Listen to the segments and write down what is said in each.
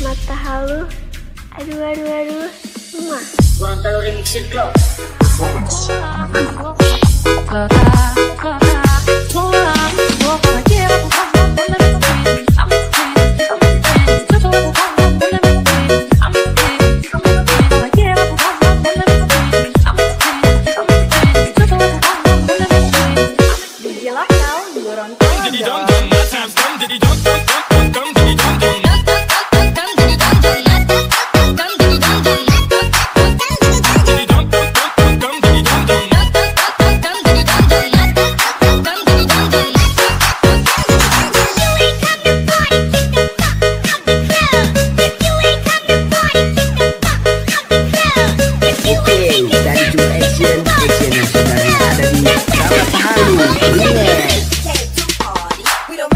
mata halu aduh aduh aduh. Rumah. Gorontalo Remix Club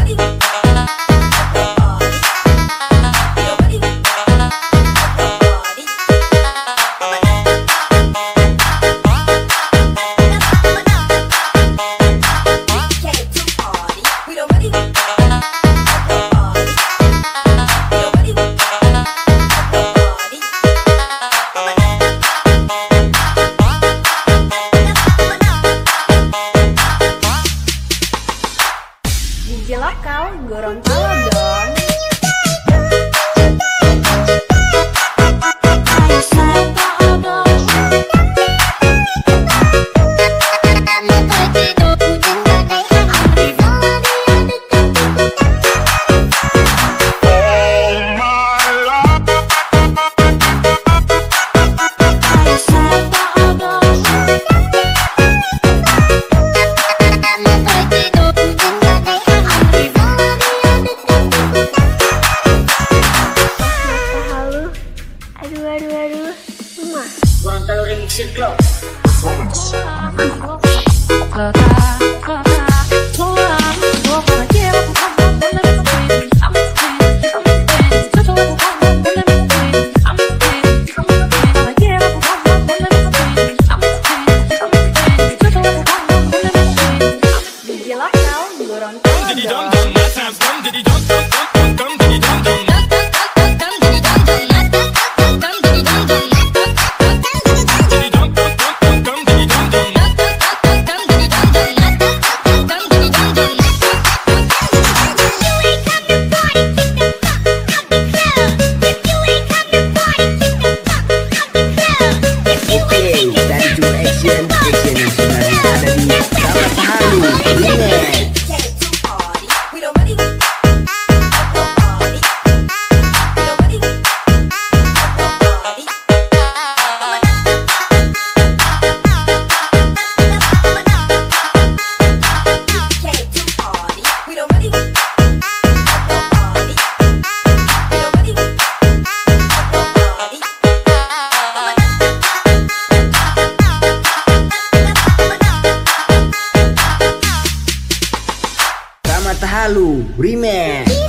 you lokal Gorontalo dong. Bila kau, ngurung kau Jadi dong my time's done. Matahalu Remix.